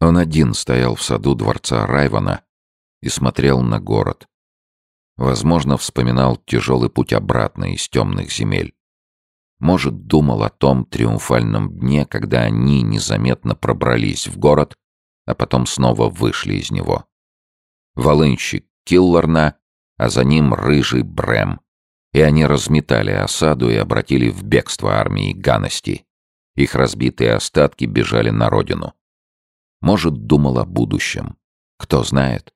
Он один стоял в саду дворца Райвана и смотрел на город. Возможно, вспоминал тяжелый путь обратно из темных земель. Может, думал о том триумфальном дне, когда они незаметно пробрались в город, а потом снова вышли из него. Волынщик Киллорна, а за ним рыжий Брэм. И они разметали осаду и обратили в бегство армии Ганности. Их разбитые остатки бежали на родину. Может, думал о будущем. Кто знает.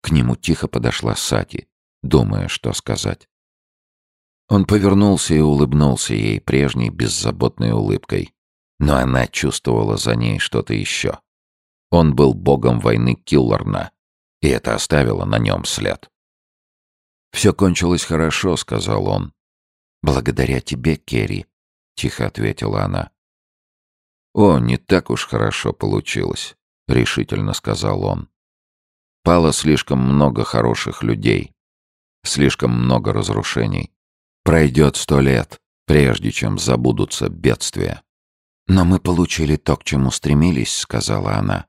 К нему тихо подошла Сати, думая, что сказать. Он повернулся и улыбнулся ей прежней беззаботной улыбкой. Но она чувствовала за ней что-то еще. Он был богом войны Киллорна, и это оставило на нем след. «Все кончилось хорошо», — сказал он. «Благодаря тебе, Керри», — тихо ответила она. «О, не так уж хорошо получилось», — решительно сказал он. «Пало слишком много хороших людей, слишком много разрушений. Пройдет сто лет, прежде чем забудутся бедствия». «Но мы получили то, к чему стремились», — сказала она.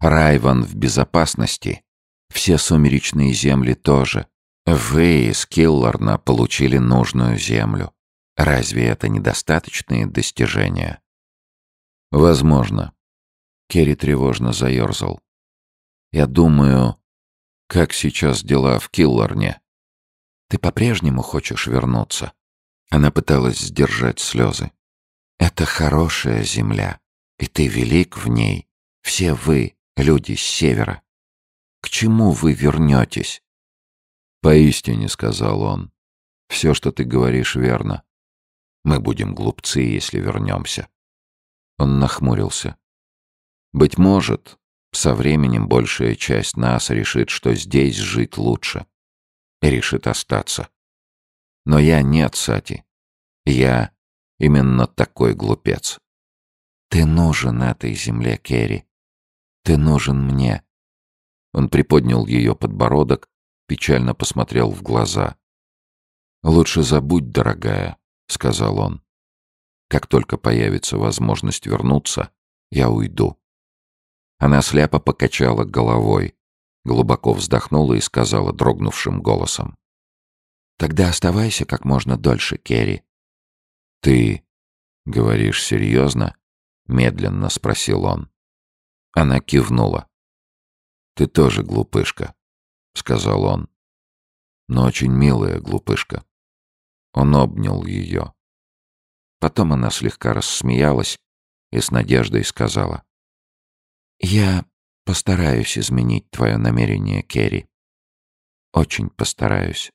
«Райван в безопасности. Все сумеречные земли тоже. Вы из Киллорна получили нужную землю. Разве это недостаточные достижения?» Возможно. Керри тревожно заерзал. Я думаю, как сейчас дела в Киллорне? Ты по-прежнему хочешь вернуться? Она пыталась сдержать слезы. Это хорошая земля, и ты велик в ней. Все вы, люди с севера. К чему вы вернетесь? Поистине, сказал он, все, что ты говоришь, верно. Мы будем глупцы, если вернемся. Он нахмурился. «Быть может, со временем большая часть нас решит, что здесь жить лучше. И решит остаться. Но я нет, Сати. Я именно такой глупец. Ты нужен этой земле, Керри. Ты нужен мне». Он приподнял ее подбородок, печально посмотрел в глаза. «Лучше забудь, дорогая», — сказал он. Как только появится возможность вернуться, я уйду. Она сляпо покачала головой, глубоко вздохнула и сказала дрогнувшим голосом. «Тогда оставайся как можно дольше, Керри». «Ты говоришь серьезно?» — медленно спросил он. Она кивнула. «Ты тоже глупышка», — сказал он. «Но очень милая глупышка». Он обнял ее. Потом она слегка рассмеялась и с надеждой сказала. «Я постараюсь изменить твое намерение, Керри. Очень постараюсь».